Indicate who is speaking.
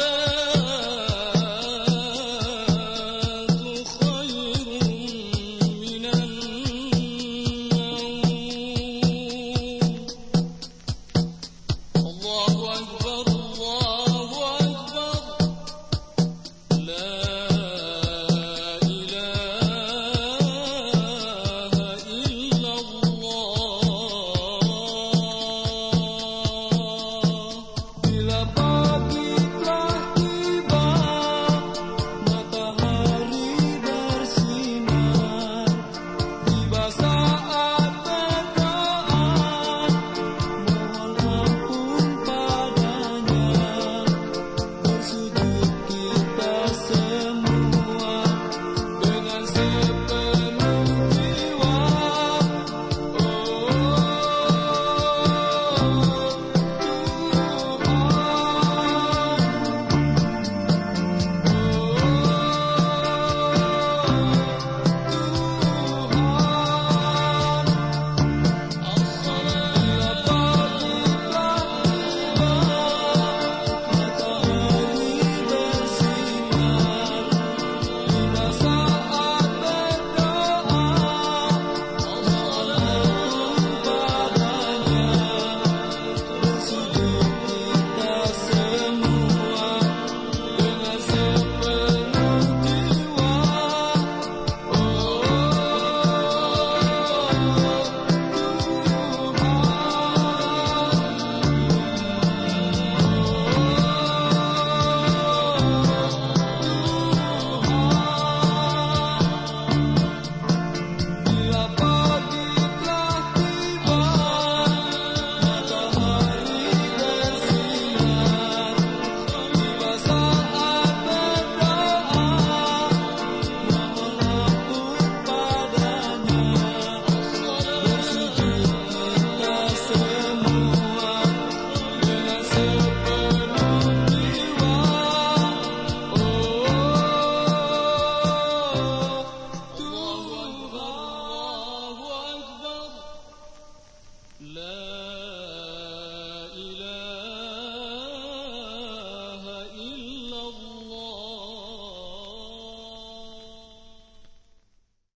Speaker 1: Allah. لا